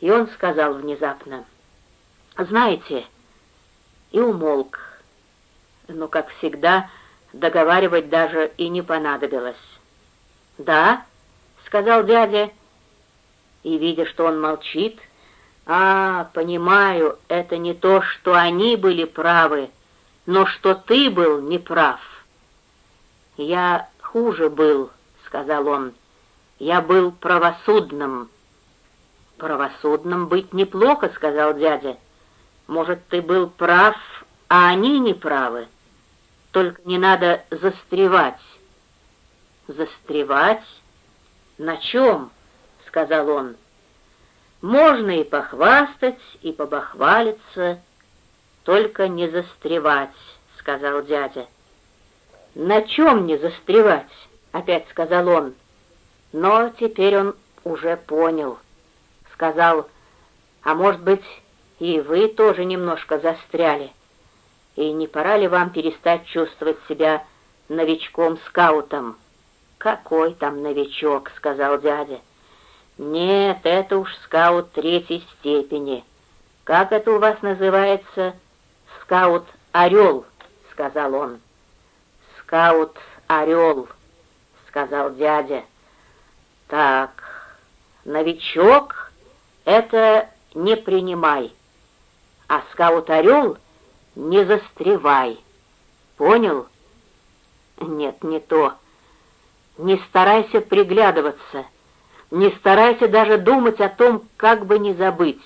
И он сказал внезапно, «Знаете...» И умолк. Но, как всегда, договаривать даже и не понадобилось. «Да?» — сказал дядя. И, видя, что он молчит, «А, понимаю, это не то, что они были правы, но что ты был неправ». «Я хуже был», — сказал он. «Я был правосудным». «Правосудным быть неплохо», — сказал дядя. «Может, ты был прав, а они не правы. Только не надо застревать». «Застревать? На чем?» — сказал он. «Можно и похвастать, и побахвалиться, только не застревать», — сказал дядя. «На чем не застревать?» — опять сказал он. Но теперь он уже понял. Сказал, «А может быть, и вы тоже немножко застряли? И не пора ли вам перестать чувствовать себя новичком-скаутом?» «Какой там новичок?» — сказал дядя. «Нет, это уж скаут третьей степени. Как это у вас называется?» «Скаут-орел», — сказал он скаут-орел», — сказал дядя. «Так, новичок — это не принимай, а скаут-орел — не застревай. Понял?» «Нет, не то. Не старайся приглядываться, не старайся даже думать о том, как бы не забыть.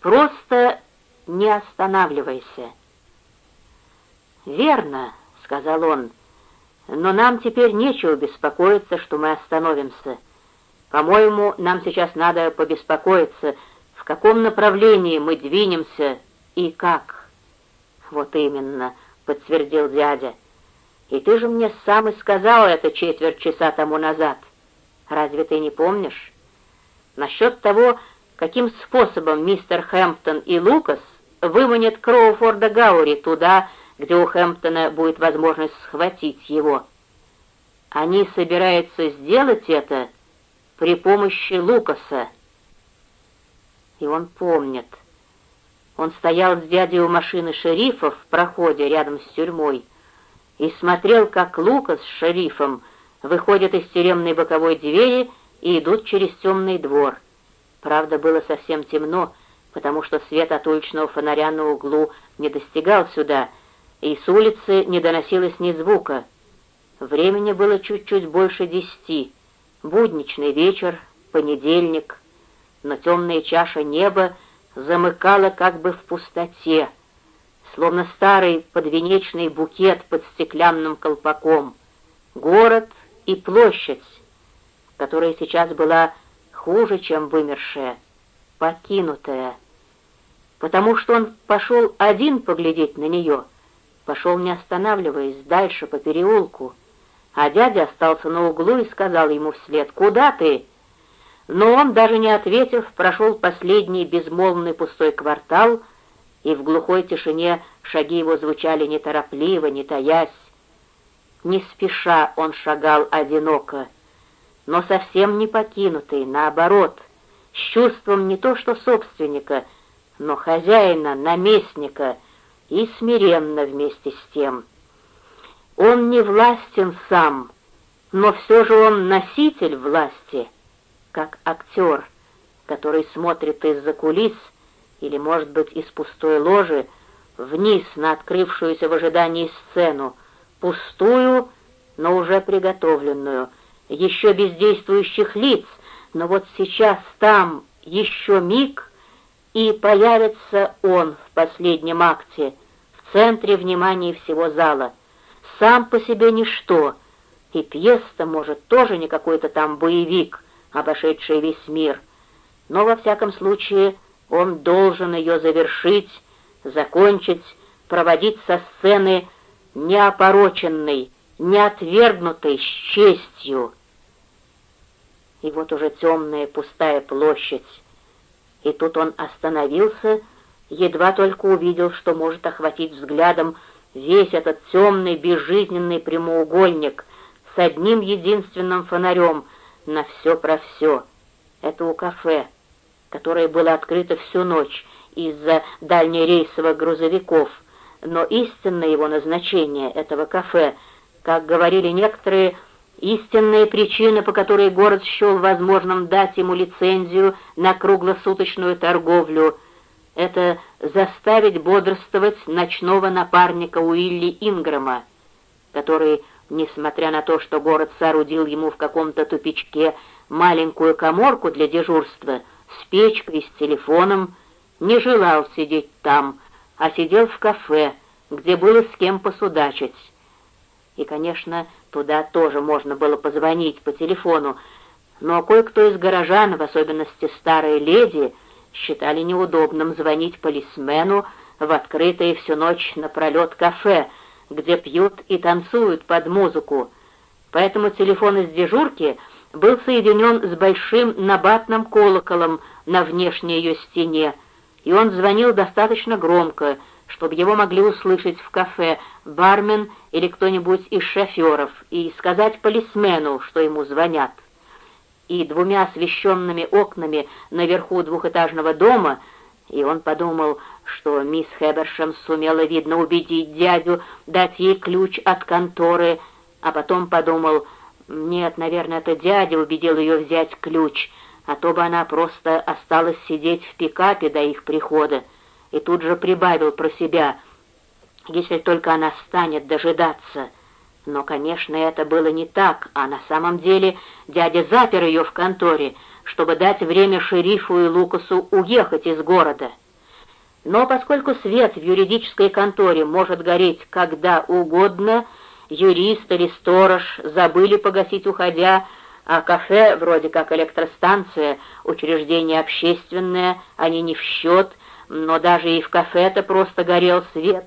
Просто не останавливайся». «Верно», — сказал он, — но нам теперь нечего беспокоиться, что мы остановимся. По-моему, нам сейчас надо побеспокоиться, в каком направлении мы двинемся и как. Вот именно, подтвердил дядя. И ты же мне сам и сказал это четверть часа тому назад. Разве ты не помнишь? Насчет того, каким способом мистер Хэмптон и Лукас выманят Кроуфорда Гаури туда, где у Хэмптона будет возможность схватить его. Они собираются сделать это при помощи Лукаса. И он помнит. Он стоял с дядей у машины шерифа в проходе рядом с тюрьмой и смотрел, как Лукас с шерифом выходят из тюремной боковой двери и идут через темный двор. Правда, было совсем темно, потому что свет от уличного фонаря на углу не достигал сюда — и с улицы не доносилось ни звука. Времени было чуть-чуть больше десяти. Будничный вечер, понедельник, но темная чаша неба замыкала как бы в пустоте, словно старый подвенечный букет под стеклянным колпаком. Город и площадь, которая сейчас была хуже, чем вымершая, покинутая, потому что он пошел один поглядеть на нее — пошел, не останавливаясь, дальше по переулку, а дядя остался на углу и сказал ему вслед «Куда ты?». Но он, даже не ответив, прошел последний безмолвный пустой квартал, и в глухой тишине шаги его звучали неторопливо, не таясь. Не спеша он шагал одиноко, но совсем не покинутый, наоборот, с чувством не то что собственника, но хозяина, наместника — и смиренно вместе с тем. Он не властен сам, но все же он носитель власти, как актер, который смотрит из-за кулис или, может быть, из пустой ложи вниз на открывшуюся в ожидании сцену, пустую, но уже приготовленную, еще без действующих лиц, но вот сейчас там еще миг, и появится он в последнем акте, в центре внимания всего зала. Сам по себе ничто, и пьеса, может, тоже не какой-то там боевик, обошедший весь мир, но, во всяком случае, он должен ее завершить, закончить, проводить со сцены неопороченной, неотвергнутой с честью. И вот уже темная пустая площадь, и тут он остановился, едва только увидел, что может охватить взглядом весь этот темный безжизненный прямоугольник с одним единственным фонарем на все про все. Это у кафе. которое было открыто всю ночь из-за дальнерейсовых грузовиков, но истинное его назначение этого кафе, как говорили некоторые, истинная причина, по которой город счел возможным дать ему лицензию на круглосуточную торговлю, это заставить бодрствовать ночного напарника Уилли Инграма, который, несмотря на то, что город соорудил ему в каком-то тупичке маленькую коморку для дежурства с печкой с телефоном, не желал сидеть там, а сидел в кафе, где было с кем посудачить. И, конечно, туда тоже можно было позвонить по телефону, но кое-кто из горожан, в особенности старые леди, считали неудобным звонить полисмену в открытое всю ночь напролет кафе, где пьют и танцуют под музыку. Поэтому телефон из дежурки был соединен с большим набатным колоколом на внешней ее стене, и он звонил достаточно громко, чтобы его могли услышать в кафе бармен или кто-нибудь из шоферов, и сказать полисмену, что ему звонят. И двумя освещенными окнами наверху двухэтажного дома, и он подумал, что мисс Хебершем сумела, видно, убедить дядю дать ей ключ от конторы, а потом подумал, нет, наверное, это дядя убедил ее взять ключ, а то бы она просто осталась сидеть в пикапе до их прихода, и тут же прибавил про себя, если только она станет дожидаться. Но, конечно, это было не так, а на самом деле дядя запер ее в конторе, чтобы дать время шерифу и Лукасу уехать из города. Но поскольку свет в юридической конторе может гореть когда угодно, юрист или сторож забыли погасить уходя, а кафе, вроде как электростанция, учреждение общественное, они не в счет, но даже и в кафе-то просто горел свет.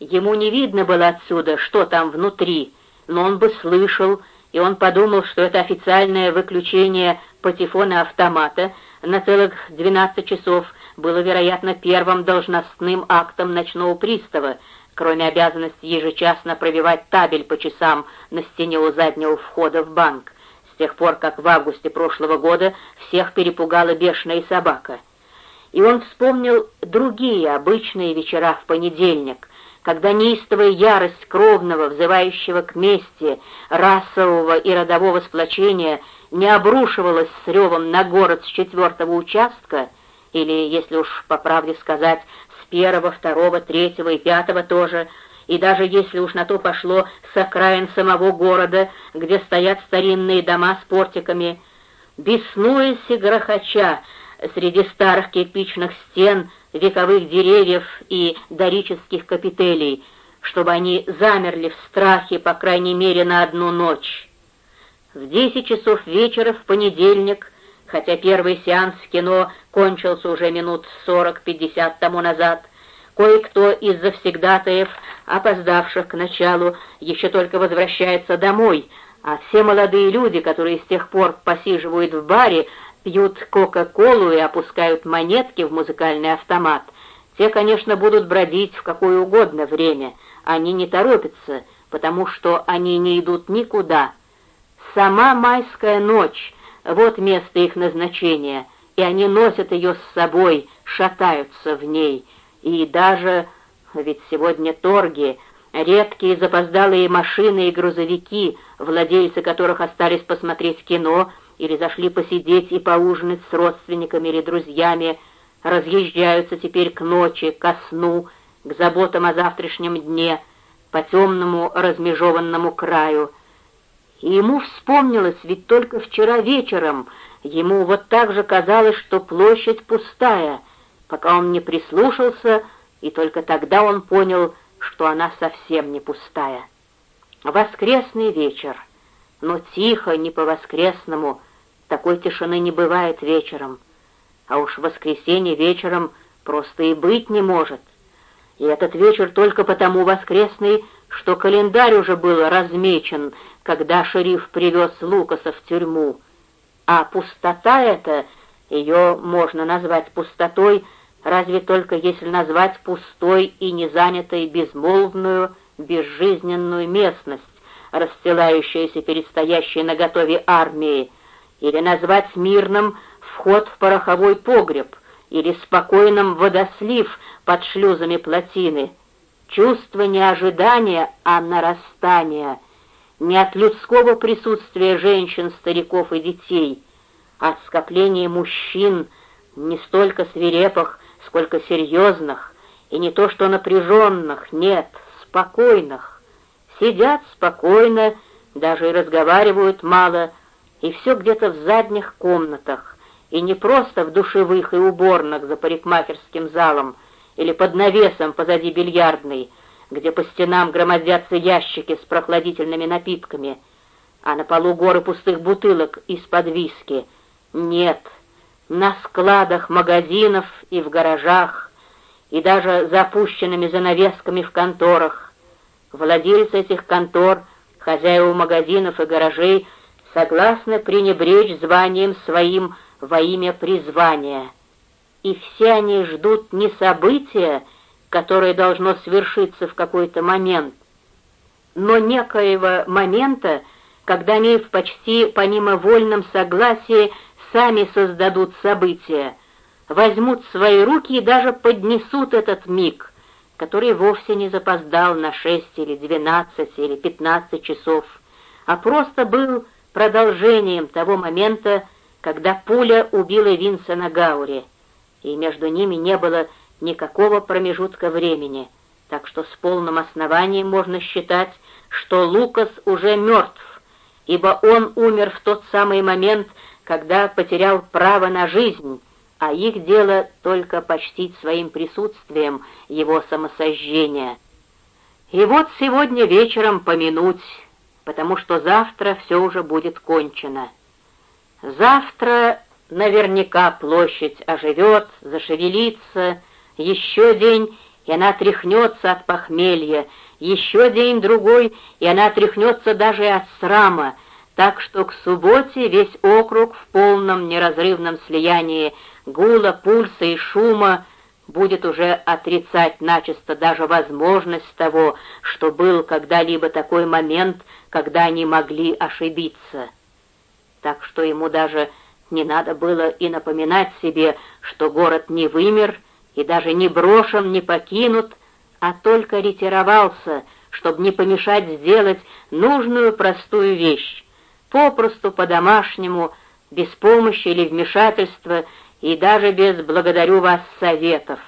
Ему не видно было отсюда, что там внутри, но он бы слышал, и он подумал, что это официальное выключение патефона автомата на целых 12 часов было, вероятно, первым должностным актом ночного пристава, кроме обязанности ежечасно пробивать табель по часам на стене у заднего входа в банк с тех пор, как в августе прошлого года всех перепугала бешеная собака. И он вспомнил другие обычные вечера в понедельник, когда неистовая ярость кровного, взывающего к мести, расового и родового сплочения не обрушивалась с ревом на город с четвертого участка, или, если уж по правде сказать, с первого, второго, третьего и пятого тоже, и даже если уж на то пошло с окраин самого города, где стоят старинные дома с портиками, беснуясь и грохоча среди старых кирпичных стен, вековых деревьев и дорических капителей, чтобы они замерли в страхе, по крайней мере, на одну ночь. В десять часов вечера в понедельник, хотя первый сеанс в кино кончился уже минут сорок-пятьдесят тому назад, Кое-кто из завсегдатаев, опоздавших к началу, еще только возвращается домой, а все молодые люди, которые с тех пор посиживают в баре, пьют кока-колу и опускают монетки в музыкальный автомат, те, конечно, будут бродить в какое угодно время. Они не торопятся, потому что они не идут никуда. Сама майская ночь — вот место их назначения, и они носят ее с собой, шатаются в ней — и даже, ведь сегодня торги, редкие запоздалые машины и грузовики, владельцы которых остались посмотреть кино или зашли посидеть и поужинать с родственниками или друзьями, разъезжаются теперь к ночи, ко сну, к заботам о завтрашнем дне, по темному размежеванному краю. И ему вспомнилось, ведь только вчера вечером ему вот так же казалось, что площадь пустая — пока он не прислушался, и только тогда он понял, что она совсем не пустая. Воскресный вечер, но тихо, не по-воскресному, такой тишины не бывает вечером, а уж в воскресенье вечером просто и быть не может. И этот вечер только потому воскресный, что календарь уже был размечен, когда шериф привез Лукаса в тюрьму. А пустота эта, ее можно назвать пустотой, разве только если назвать пустой и незанятой безмолвную, безжизненную местность, расстилающуюся перед стоящей наготове армией, или назвать мирным вход в пороховой погреб или спокойным водослив под шлюзами плотины. Чувство не ожидания, а нарастания, не от людского присутствия женщин, стариков и детей, а от скопления мужчин, не столько свирепых, сколько серьезных, и не то что напряженных, нет, спокойных. Сидят спокойно, даже и разговаривают мало, и все где-то в задних комнатах, и не просто в душевых и уборных за парикмахерским залом или под навесом позади бильярдной, где по стенам громоздятся ящики с прохладительными напитками, а на полу горы пустых бутылок из-под виски. Нет, на складах магазинов и в гаражах, и даже запущенными занавесками в конторах. Владельцы этих контор, хозяева магазинов и гаражей согласны пренебречь званием своим во имя призвания. И все они ждут не события, которое должно свершиться в какой-то момент, но некоего момента, когда они в почти помимо вольном согласии сами создадут события, возьмут свои руки и даже поднесут этот миг, который вовсе не запоздал на шесть или двенадцать или пятнадцать часов, а просто был продолжением того момента, когда пуля убила Винсена Гаури, и между ними не было никакого промежутка времени, так что с полным основанием можно считать, что Лукас уже мертв, ибо он умер в тот самый момент, когда потерял право на жизнь, а их дело только почтить своим присутствием его самосожжения. И вот сегодня вечером помянуть, потому что завтра все уже будет кончено. Завтра наверняка площадь оживет, зашевелится, еще день, и она тряхнется от похмелья, еще день-другой, и она тряхнется даже от срама, так что к субботе весь округ в полном неразрывном слиянии гула, пульса и шума будет уже отрицать начисто даже возможность того, что был когда-либо такой момент, когда они могли ошибиться. Так что ему даже не надо было и напоминать себе, что город не вымер и даже не брошен, не покинут, а только ретировался, чтобы не помешать сделать нужную простую вещь, попросту по-домашнему, без помощи или вмешательства, и даже без «благодарю вас» советов.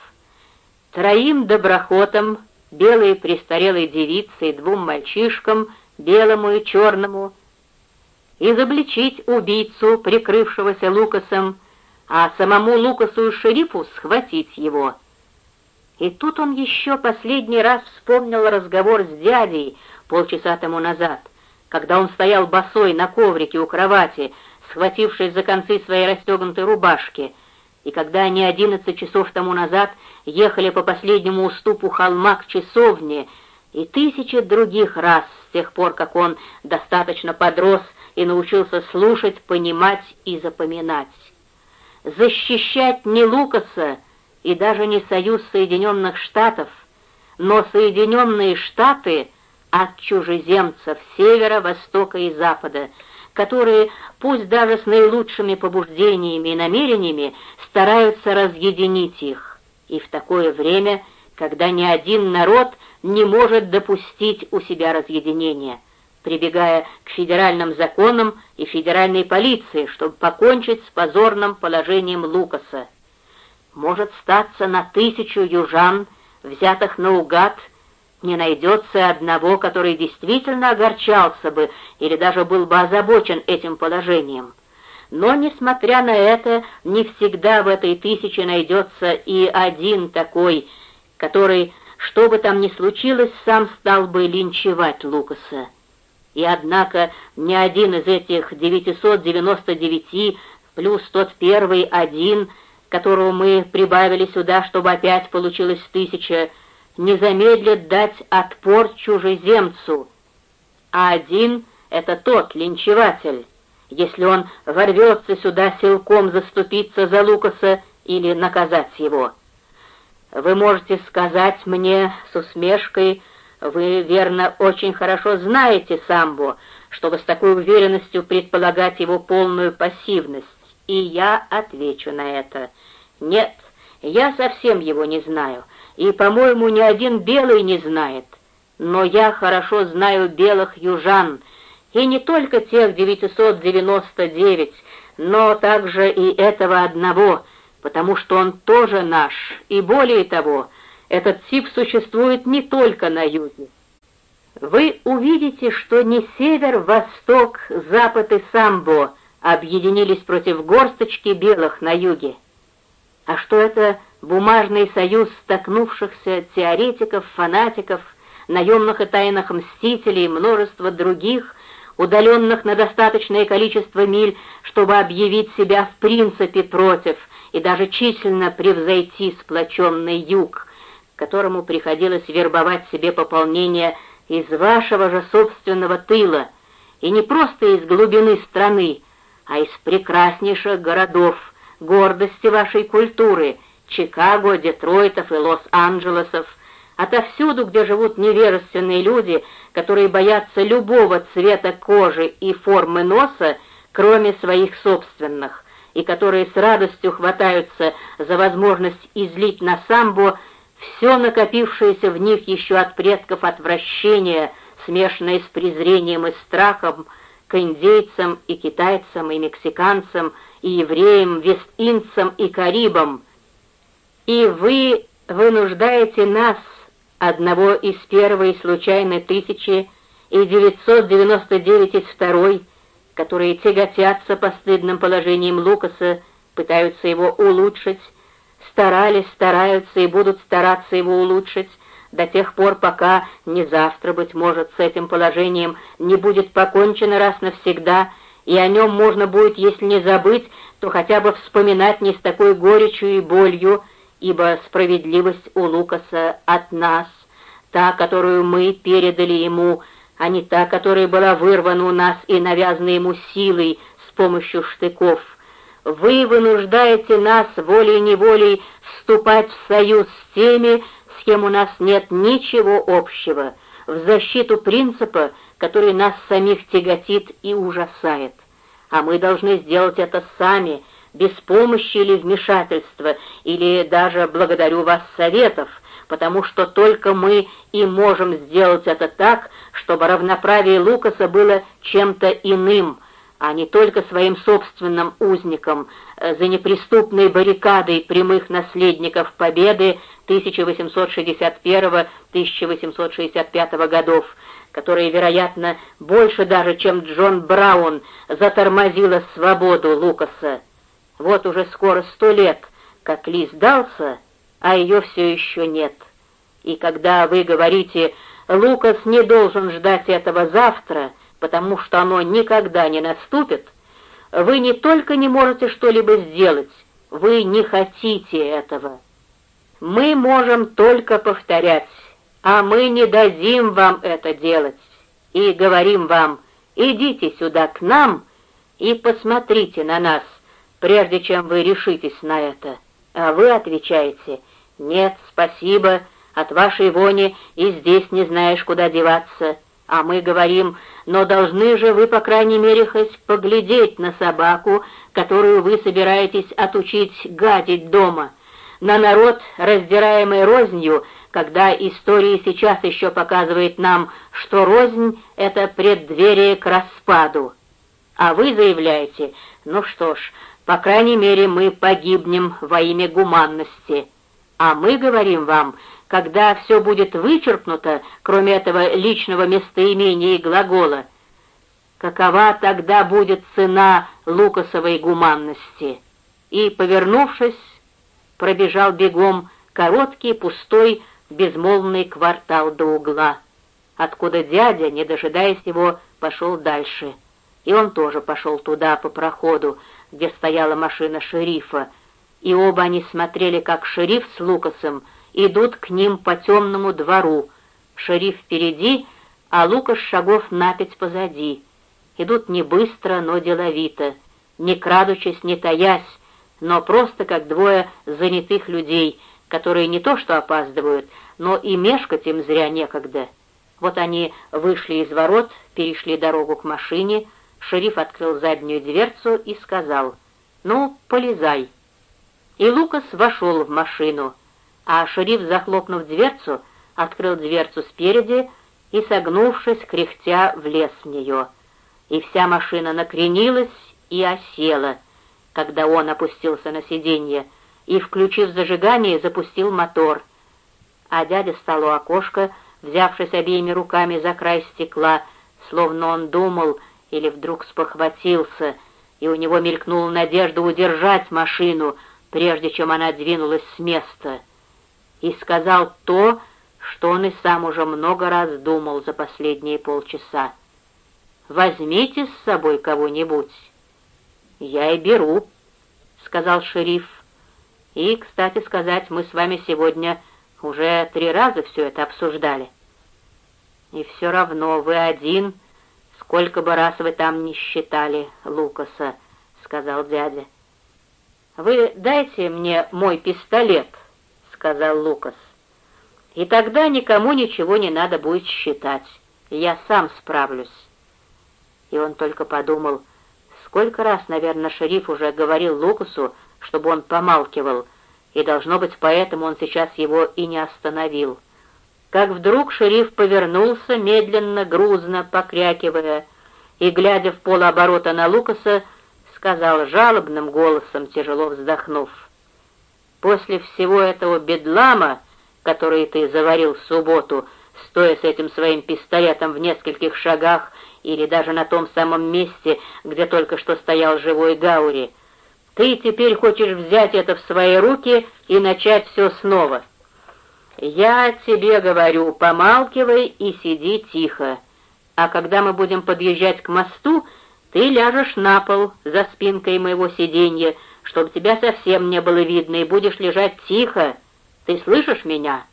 Троим доброхотам, белой престарелой девице и двум мальчишкам, белому и черному, изобличить убийцу, прикрывшегося Лукасом, а самому Лукасу и шерифу схватить его. И тут он еще последний раз вспомнил разговор с дядей полчаса тому назад, когда он стоял босой на коврике у кровати, схватившись за концы своей расстегнутой рубашки, и когда они одиннадцать часов тому назад ехали по последнему уступу холма к часовне, и тысячи других раз с тех пор, как он достаточно подрос и научился слушать, понимать и запоминать. Защищать не Лукаса и даже не Союз Соединенных Штатов, но Соединенные Штаты от чужеземцев севера, востока и запада — которые, пусть даже с наилучшими побуждениями и намерениями, стараются разъединить их. И в такое время, когда ни один народ не может допустить у себя разъединения, прибегая к федеральным законам и федеральной полиции, чтобы покончить с позорным положением Лукаса. Может статься на тысячу южан, взятых наугад, не найдется одного, который действительно огорчался бы или даже был бы озабочен этим положением. Но, несмотря на это, не всегда в этой тысяче найдется и один такой, который, что бы там ни случилось, сам стал бы линчевать Лукаса. И однако ни один из этих 999 плюс тот первый один, которого мы прибавили сюда, чтобы опять получилось тысяча, не замедлит дать отпор чужеземцу, а один — это тот линчеватель, если он ворвется сюда силком заступиться за Лукаса или наказать его. Вы можете сказать мне с усмешкой, вы, верно, очень хорошо знаете самбо, чтобы с такой уверенностью предполагать его полную пассивность, и я отвечу на это. Нет, я совсем его не знаю, и, по-моему, ни один белый не знает. Но я хорошо знаю белых южан, и не только тех 999, но также и этого одного, потому что он тоже наш, и более того, этот тип существует не только на юге. Вы увидите, что не север, восток, запад и самбо объединились против горсточки белых на юге, а что это бумажный союз столкнувшихся теоретиков, фанатиков, наемных и тайных мстителей и множество других, удаленных на достаточное количество миль, чтобы объявить себя в принципе против и даже численно превзойти сплоченный юг, которому приходилось вербовать себе пополнение из вашего же собственного тыла, и не просто из глубины страны, а из прекраснейших городов, гордости вашей культуры, Чикаго, Детройтов и Лос-Анджелесов, отовсюду, где живут невежественные люди, которые боятся любого цвета кожи и формы носа, кроме своих собственных, и которые с радостью хватаются за возможность излить на самбо все накопившееся в них еще от предков отвращение, смешанное с презрением и страхом к индейцам и китайцам и мексиканцам и евреям, вестинцам и карибам. И вы вынуждаете нас, одного из первой случайной тысячи и 999 из второй, которые тяготятся постыдным положением Лукаса, пытаются его улучшить, старались, стараются и будут стараться его улучшить до тех пор, пока не завтра, быть может, с этим положением не будет покончено раз навсегда, и о нем можно будет, если не забыть, то хотя бы вспоминать не с такой горечью и болью, ибо справедливость у Лукаса от нас, та, которую мы передали ему, а не та, которая была вырвана у нас и навязана ему силой с помощью штыков. Вы вынуждаете нас волей-неволей вступать в союз с теми, с кем у нас нет ничего общего, в защиту принципа, который нас самих тяготит и ужасает. А мы должны сделать это сами, без помощи или вмешательства, или даже благодарю вас советов, потому что только мы и можем сделать это так, чтобы равноправие Лукаса было чем-то иным, а не только своим собственным узником э, за неприступной баррикадой прямых наследников победы 1861-1865 годов, которая, вероятно, больше даже, чем Джон Браун, затормозила свободу Лукаса. Вот уже скоро сто лет, как Ли сдался, а ее все еще нет. И когда вы говорите «Лукас не должен ждать этого завтра», потому что оно никогда не наступит, вы не только не можете что-либо сделать, вы не хотите этого. Мы можем только повторять, а мы не дадим вам это делать, и говорим вам, идите сюда к нам и посмотрите на нас, прежде чем вы решитесь на это. А вы отвечаете, нет, спасибо, от вашей вони и здесь не знаешь, куда деваться. А мы говорим, но должны же вы, по крайней мере, хоть поглядеть на собаку, которую вы собираетесь отучить гадить дома, на народ, раздираемый рознью, когда история сейчас еще показывает нам, что рознь — это преддверие к распаду. А вы заявляете, ну что ж, по крайней мере, мы погибнем во имя гуманности. А мы говорим вам, когда все будет вычеркнуто, кроме этого личного местоимения и глагола, какова тогда будет цена Лукасовой гуманности? И, повернувшись, пробежал бегом короткий, пустой, безмолвный квартал до угла, откуда дядя, не дожидаясь его, пошел дальше. И он тоже пошел туда, по проходу, где стояла машина шерифа, и оба они смотрели, как шериф с Лукасом идут к ним по темному двору, шериф впереди, а Лукаш шагов на пять позади. Идут не быстро, но деловито, не крадучись, не таясь, но просто как двое занятых людей, которые не то что опаздывают, но и мешкать им зря некогда. Вот они вышли из ворот, перешли дорогу к машине, шериф открыл заднюю дверцу и сказал, Ну, полезай». И Лукас вошел в машину, а шериф, захлопнув дверцу, открыл дверцу спереди и, согнувшись, кряхтя, влез в нее. И вся машина накренилась и осела, когда он опустился на сиденье и, включив зажигание, запустил мотор. А дядя стал у окошка, взявшись обеими руками за край стекла, словно он думал или вдруг спохватился, и у него мелькнула надежда удержать машину — прежде чем она двинулась с места, и сказал то, что он и сам уже много раз думал за последние полчаса. «Возьмите с собой кого-нибудь». «Я и беру», — сказал шериф. «И, кстати сказать, мы с вами сегодня уже три раза все это обсуждали». «И все равно вы один, сколько бы раз вы там не считали Лукаса», — сказал дядя. «Вы дайте мне мой пистолет», — сказал Лукас. «И тогда никому ничего не надо будет считать. Я сам справлюсь». И он только подумал, сколько раз, наверное, шериф уже говорил Лукасу, чтобы он помалкивал, и, должно быть, поэтому он сейчас его и не остановил. Как вдруг шериф повернулся, медленно, грузно, покрякивая, и, глядя в полоборота на Лукаса, сказал жалобным голосом, тяжело вздохнув. «После всего этого бедлама, который ты заварил в субботу, стоя с этим своим пистолетом в нескольких шагах или даже на том самом месте, где только что стоял живой Гаури, ты теперь хочешь взять это в свои руки и начать все снова. Я тебе говорю, помалкивай и сиди тихо, а когда мы будем подъезжать к мосту, ты ляжешь на пол за спинкой моего сиденья, чтобы тебя совсем не было видно, и будешь лежать тихо. Ты слышишь меня?»